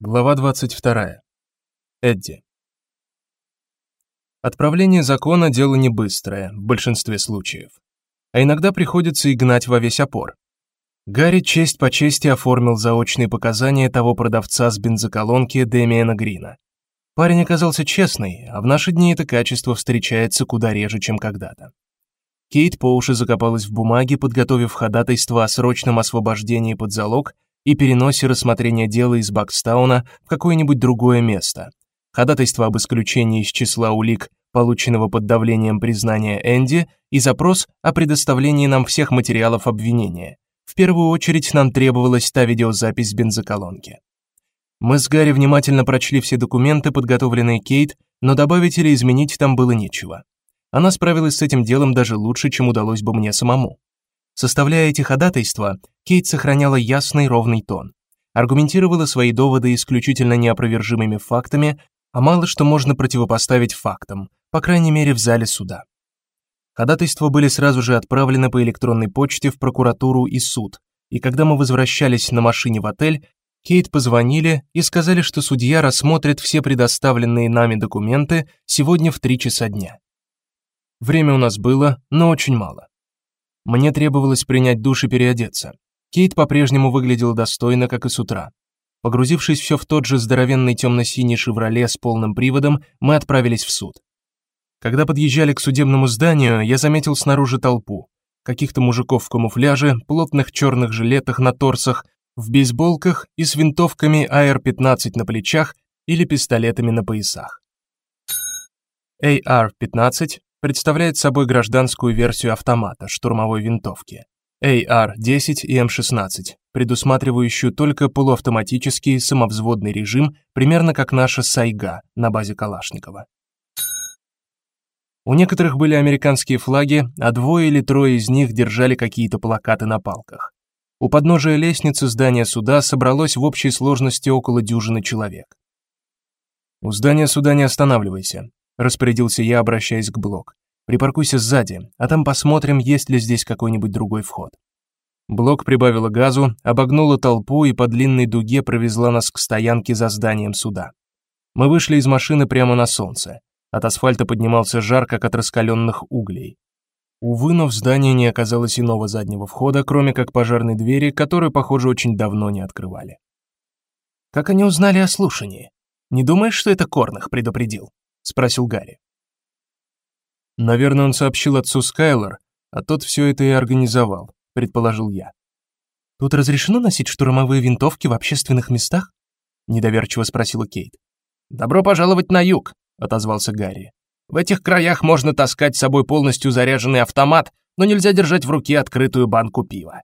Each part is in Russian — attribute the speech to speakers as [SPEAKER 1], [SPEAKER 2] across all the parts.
[SPEAKER 1] Глава 22. Эдди. Отправление закона дело не быстрое в большинстве случаев, а иногда приходится и гнать во весь опор. Гарри честь по чести оформил заочные показания того продавца с бензоколонки Демиана Грина. Парень оказался честный, а в наши дни это качество встречается куда реже, чем когда-то. Кейт по уши закопалась в бумаге, подготовив ходатайство о срочном освобождении под залог и переносе рассмотрения дела из Бакстауна в какое-нибудь другое место. Ходатайство об исключении из числа улик, полученного под давлением признания Энди, и запрос о предоставлении нам всех материалов обвинения. В первую очередь нам требовалась та видеозапись с бензоколонки. Мы с Гарри внимательно прочли все документы, подготовленные Кейт, но добавить или изменить там было нечего. Она справилась с этим делом даже лучше, чем удалось бы мне самому. Составляя эти ходатайства, Кейт сохраняла ясный ровный тон, аргументировала свои доводы исключительно неопровержимыми фактами, а мало что можно противопоставить фактам, по крайней мере, в зале суда. Ходатайства были сразу же отправлены по электронной почте в прокуратуру и суд. И когда мы возвращались на машине в отель, Кейт позвонили и сказали, что судья рассмотрит все предоставленные нами документы сегодня в три часа дня. Время у нас было, но очень мало. Мне требовалось принять душ и переодеться. Кейт по-прежнему выглядела достойно, как и с утра. Погрузившись все в тот же здоровенный темно синий «Шевроле» с полным приводом, мы отправились в суд. Когда подъезжали к судебному зданию, я заметил снаружи толпу. Каких-то мужиков в камуфляже, плотных черных жилетах на торсах, в бейсболках и с винтовками AR-15 на плечах или пистолетами на поясах. AR-15 представляет собой гражданскую версию автомата штурмовой винтовки AR-10 и М16, предусматривающую только полуавтоматический самовзводный режим, примерно как наша Сайга на базе Калашникова. У некоторых были американские флаги, а двое или трое из них держали какие-то плакаты на палках. У подножия лестницы здания суда собралось в общей сложности около дюжины человек. У здания суда не останавливайся, распорядился я, обращаясь к Блок. Припаркуйся сзади, а там посмотрим, есть ли здесь какой-нибудь другой вход. Блок прибавила газу, обогнула толпу и по длинной дуге провезла нас к стоянке за зданием суда. Мы вышли из машины прямо на солнце. От асфальта поднимался жар, как от раскаленных углей. Увы, но в здании не оказалось иного заднего входа, кроме как пожарной двери, которую, похоже, очень давно не открывали. Как они узнали о слушании? Не думаешь, что это Корнах предупредил? спросил Гарри. Наверное, он сообщил отцу Скайлер, а тот все это и организовал, предположил я. Тут разрешено носить штурмовые винтовки в общественных местах? недоверчиво спросила Кейт. Добро пожаловать на юг, отозвался Гарри. В этих краях можно таскать с собой полностью заряженный автомат, но нельзя держать в руке открытую банку пива.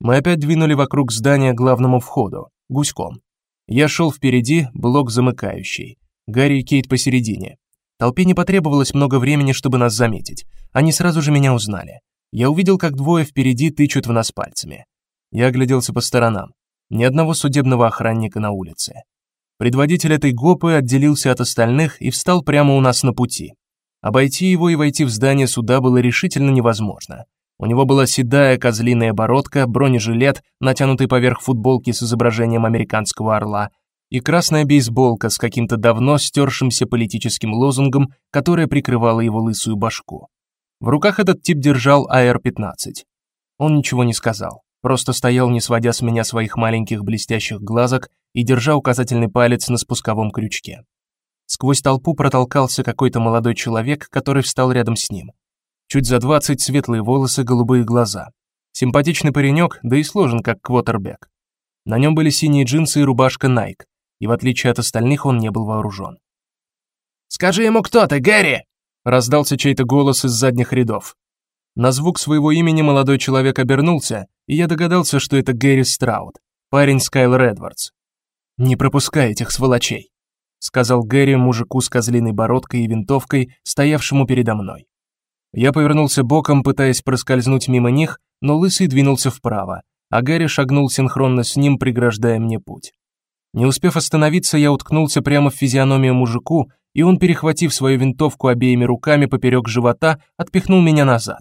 [SPEAKER 1] Мы опять двинули вокруг здания к главному входу, гуськом. Я шел впереди, блок замыкающий. Гарри и Кейт посередине. Толпе не потребовалось много времени, чтобы нас заметить. Они сразу же меня узнали. Я увидел, как двое впереди тычут в нас пальцами. Я огляделся по сторонам. Ни одного судебного охранника на улице. Предводитель этой гопы отделился от остальных и встал прямо у нас на пути. Обойти его и войти в здание суда было решительно невозможно. У него была седая козлиная бородка, бронежилет, натянутый поверх футболки с изображением американского орла, и красная бейсболка с каким-то давно стёршимся политическим лозунгом, которая прикрывала его лысую башку. В руках этот тип держал АР-15. Он ничего не сказал, просто стоял, не сводя с меня своих маленьких блестящих глазок и держа указательный палец на спусковом крючке. Сквозь толпу протолкался какой-то молодой человек, который встал рядом с ним. Чуть за двадцать, светлые волосы, голубые глаза. Симпатичный паренек, да и сложен как квотербек. На нем были синие джинсы и рубашка Nike и в отличие от остальных он не был вооружен. «Скажи ему, кто ты, Гэри!» раздался чей-то голос из задних рядов. На звук своего имени молодой человек обернулся, и я догадался, что это Гэри Страут, парень Скайлер Эдвардс. «Не пропускай этих сволочей», — сказал Гэри мужику с козлиной бородкой и винтовкой, стоявшему передо мной. Я повернулся боком, пытаясь проскользнуть мимо них, но лысый двинулся вправо, а Гэри шагнул синхронно с ним, преграждая мне путь. Не успев остановиться, я уткнулся прямо в физиономию мужику, и он, перехватив свою винтовку обеими руками поперек живота, отпихнул меня назад.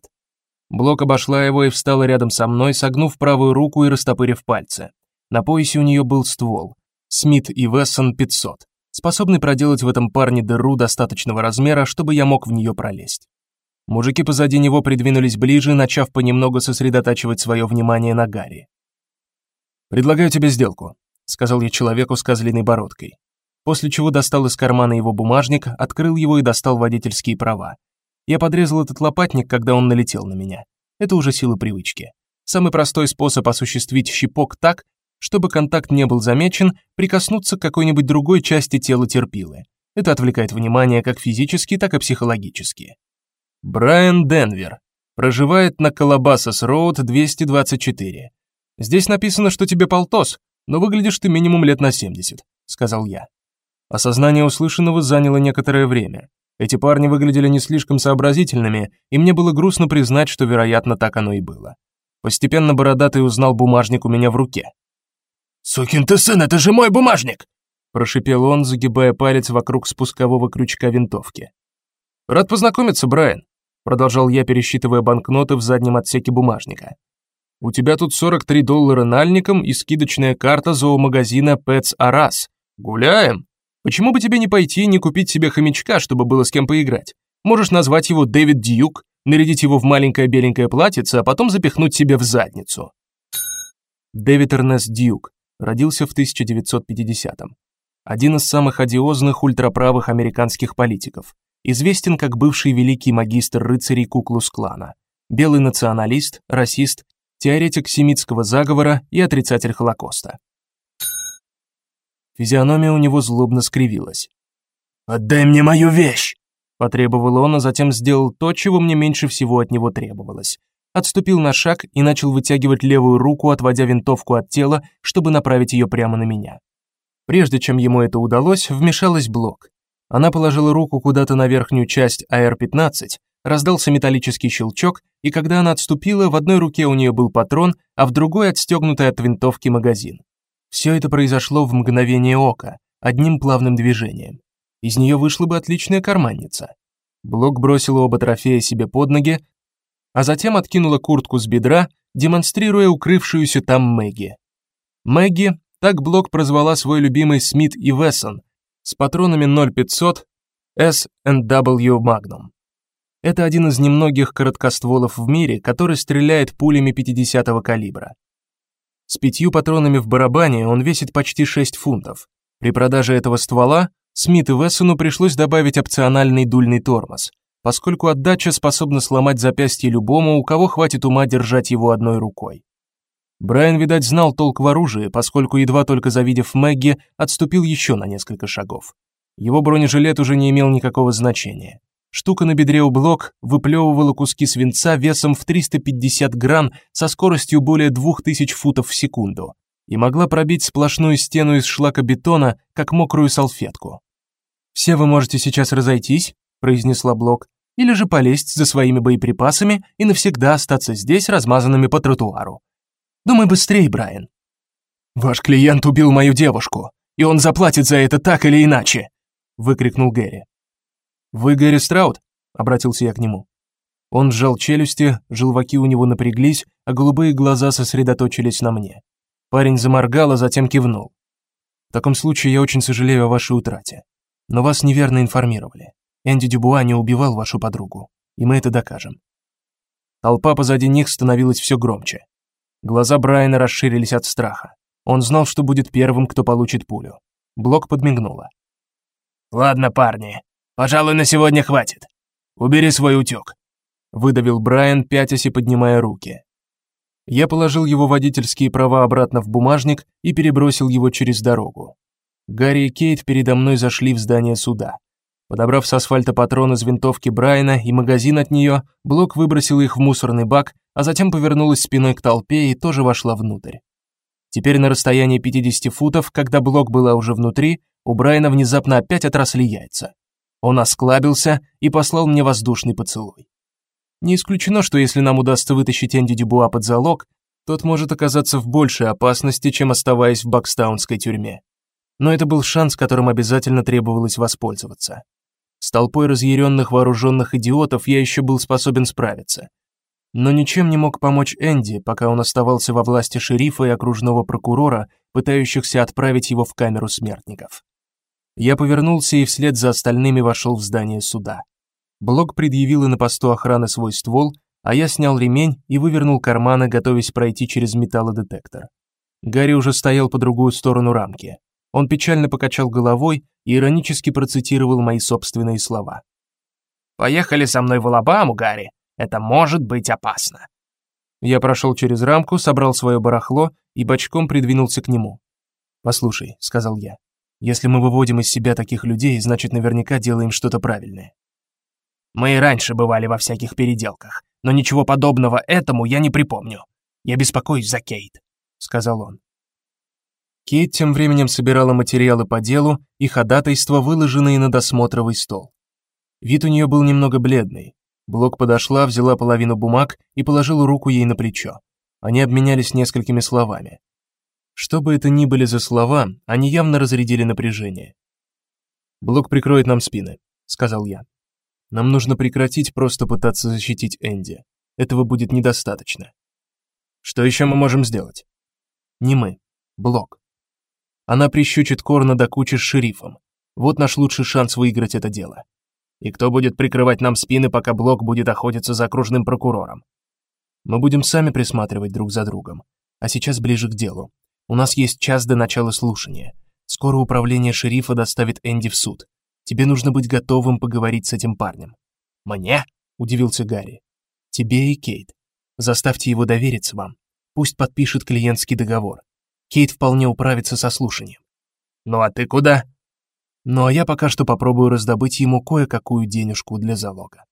[SPEAKER 1] Блок обошла его и встала рядом со мной, согнув правую руку и растопырив пальцы. На поясе у нее был ствол. Смит и Вессон 500, способный проделать в этом парне дыру достаточного размера, чтобы я мог в нее пролезть. Мужики позади него придвинулись ближе, начав понемногу сосредотачивать свое внимание на Гарри. Предлагаю тебе сделку, сказал я человеку с козлиной бородкой. После чего достал из кармана его бумажник, открыл его и достал водительские права. Я подрезал этот лопатник, когда он налетел на меня. Это уже сила привычки. Самый простой способ осуществить щипок так, чтобы контакт не был замечен, прикоснуться к какой-нибудь другой части тела терпилы. Это отвлекает внимание как физически, так и психологически. Брайан Денвер проживает на Колобасас-роуд 224. Здесь написано, что тебе полтос, но выглядишь ты минимум лет на 70, сказал я. Осознание услышанного заняло некоторое время. Эти парни выглядели не слишком сообразительными, и мне было грустно признать, что, вероятно, так оно и было. Постепенно бородатый узнал бумажник у меня в руке. «Сукин ты сын, это же мой бумажник!» прошипел он, загибая палец вокруг спускового крючка винтовки. «Рад познакомиться, Брайан», продолжал я, пересчитывая банкноты в заднем отсеке бумажника. У тебя тут 43 доллара нальником и скидочная карта зоомагазина Pets Aras. Гуляем? Почему бы тебе не пойти и не купить себе хомячка, чтобы было с кем поиграть? Можешь назвать его Дэвид Дьюк, нарядить его в маленькое беленькое платьице, а потом запихнуть себе в задницу. Дэвид Эрнест Дьюк родился в 1950-м. Один из самых одиозных ультраправых американских политиков, известен как бывший великий магистр рыцарей Куклус-клана, белый националист, расист, теоретик семитского заговора и отрицатель Холокоста. Физиономия у него злобно скривилась. "Отдай мне мою вещь", потребовал он, а затем сделал то, чего мне меньше всего от него требовалось. Отступил на шаг и начал вытягивать левую руку, отводя винтовку от тела, чтобы направить ее прямо на меня. Прежде чем ему это удалось, вмешалась Блок. Она положила руку куда-то на верхнюю часть АР-15, раздался металлический щелчок, и когда она отступила, в одной руке у нее был патрон, а в другой отстегнутый от винтовки магазин. Все это произошло в мгновение ока, одним плавным движением. Из нее вышла бы отличная карманница. Блок бросила оба трофея себе под ноги, а затем откинула куртку с бедра, демонстрируя укрывшуюся там Мэгги. Мэгги, так Блок прозвала свой любимый Смит и Вессон с патронами 0500 S&W Magnum. Это один из немногих короткостволов в мире, который стреляет пулями 50-го калибра. С пятью патронами в барабане он весит почти 6 фунтов. При продаже этого ствола Смит и Вессону пришлось добавить опциональный дульный тормоз, поскольку отдача способна сломать запястье любому, у кого хватит ума держать его одной рукой. Брайан, видать, знал толк в оружии, поскольку едва только завидев Мэгги, отступил еще на несколько шагов. Его бронежилет уже не имел никакого значения. Штука на бедре у блок выплевывала куски свинца весом в 350 грамм со скоростью более 2000 футов в секунду и могла пробить сплошную стену из шлакобетона, как мокрую салфетку. Все вы можете сейчас разойтись, произнесла Блок, или же полезть за своими боеприпасами и навсегда остаться здесь размазанными по тротуару. Думай быстрее, Брайан. Ваш клиент убил мою девушку, и он заплатит за это так или иначе, выкрикнул Гэри. Вы Гэри Страут? обратился я к нему. Он сжал челюсти, желваки у него напряглись, а голубые глаза сосредоточились на мне. Парень заморгал, а затем кивнул. В таком случае я очень сожалею о вашей утрате. Но вас неверно информировали. Энди Дюбуа не убивал вашу подругу, и мы это докажем. Толпа позади них становилась все громче. Глаза Брайана расширились от страха. Он знал, что будет первым, кто получит пулю. Блок подмигнула. Ладно, парни, Пожалуй, на сегодня хватит. Убери свой утёк», — выдавил Брайан, пятясь и поднимая руки. Я положил его водительские права обратно в бумажник и перебросил его через дорогу. Гарри и Кейт передо мной зашли в здание суда. Подобрав с асфальта патрон из винтовки Брайана и магазин от нее, Блок выбросил их в мусорный бак, а затем повернулась спиной к толпе и тоже вошла внутрь. Теперь на расстоянии 50 футов, когда Блок была уже внутри, у Брайана внезапно опять отросли яйца. Он осклабился и послал мне воздушный поцелуй. Не исключено, что если нам удастся вытащить Энди Дюбуа под залог, тот может оказаться в большей опасности, чем оставаясь в Бакстаунской тюрьме. Но это был шанс, которым обязательно требовалось воспользоваться. С толпой разъяренных вооруженных идиотов я еще был способен справиться. Но ничем не мог помочь Энди, пока он оставался во власти шерифа и окружного прокурора, пытающихся отправить его в камеру смертников. Я повернулся и вслед за остальными вошел в здание суда. Блок предъявил на посту охраны свой ствол, а я снял ремень и вывернул карманы, готовясь пройти через металлодетектор. Гарри уже стоял по другую сторону рамки. Он печально покачал головой и иронически процитировал мои собственные слова. Поехали со мной в Алабаму, Гарри. Это может быть опасно. Я прошел через рамку, собрал свое барахло и бочком придвинулся к нему. "Послушай", сказал я. "Если мы выводим из себя таких людей, значит, наверняка делаем что-то правильное". Мы и раньше бывали во всяких переделках, но ничего подобного этому я не припомню. Я беспокоюсь за Кейт, сказал он. Кейт тем временем собирала материалы по делу и ходатайства, выложенные на досмотровый стол. Вид у нее был немного бледный. Блок подошла, взяла половину бумаг и положила руку ей на плечо. Они обменялись несколькими словами. Что бы это ни были за слова, они явно разрядили напряжение. Блок прикроет нам спины, сказал я. Нам нужно прекратить просто пытаться защитить Энди. Этого будет недостаточно. Что еще мы можем сделать? Не мы, Блок. Она прищучит Корна до кучи с шерифом. Вот наш лучший шанс выиграть это дело. И кто будет прикрывать нам спины, пока Блок будет охотиться за окружным прокурором? Мы будем сами присматривать друг за другом. А сейчас ближе к делу. У нас есть час до начала слушания. Скоро управление шерифа доставит Энди в суд. Тебе нужно быть готовым поговорить с этим парнем. Мне? удивился Гарри. Тебе и Кейт. Заставьте его довериться вам. Пусть подпишет клиентский договор. Кейт вполне управится со слушанием. Ну а ты куда? Ну а я пока что попробую раздобыть ему кое-какую денежку для залога.